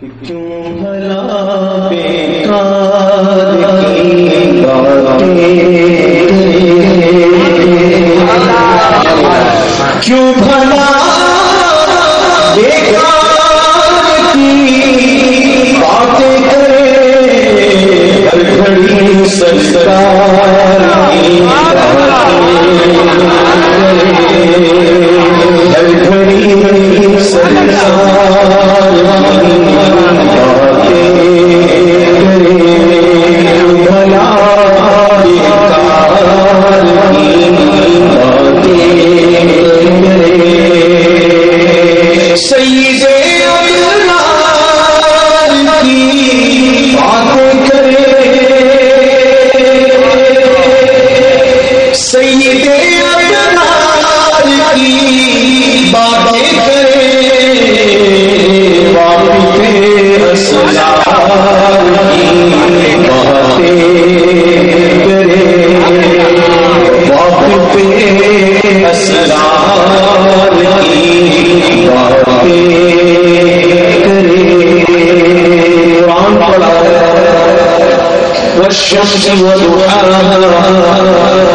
کیوں بھلا بیکار کی باتیں کرے گھڑی سرکار؟ والشمس وضحاها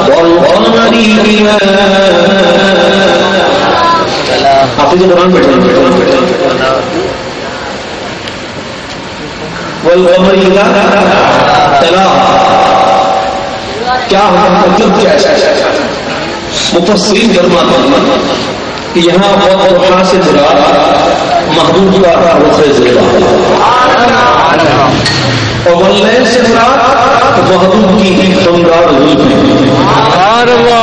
والقمر إذا آپ جو قرآن بیٹھے تلا کیا مطلب کیا ہے مفسرین فرماتے ہیں کہ یہاں وضحا سے مراد محبوب کا رخ زیبا اور واللیل سے مراد محبوب کی ہی شمدار زلفیں وضحا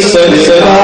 سر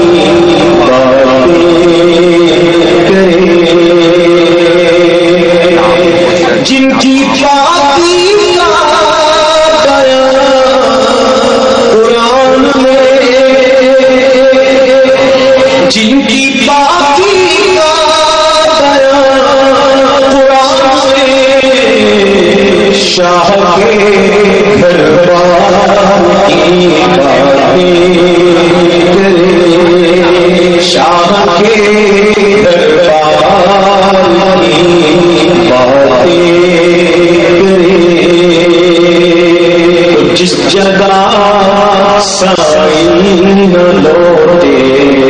شاہ کے گھر کی باتیں کرے شاہ کے گھر بار کی باتیں کرے جس جگہ سائی نہ لوٹے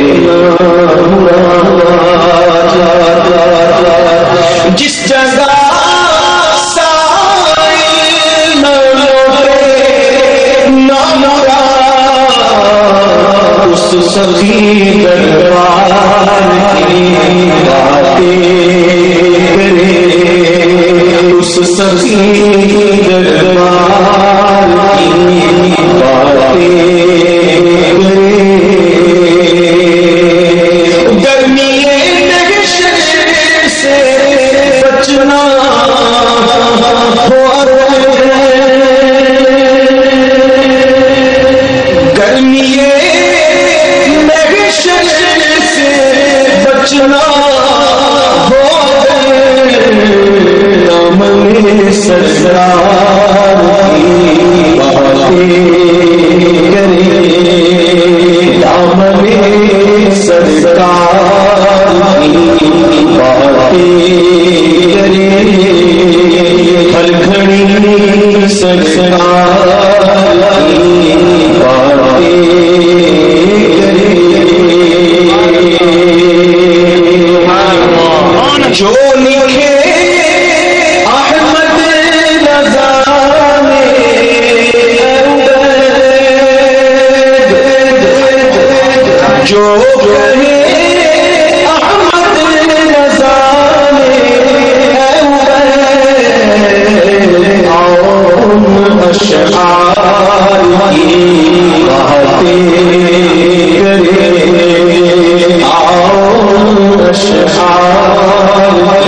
سخی سبھی دربار کی باتیں کرے اس سبھی دربار میں سرکار کی باتیں کرے دام میں سرکار کی باتیں سرکار سار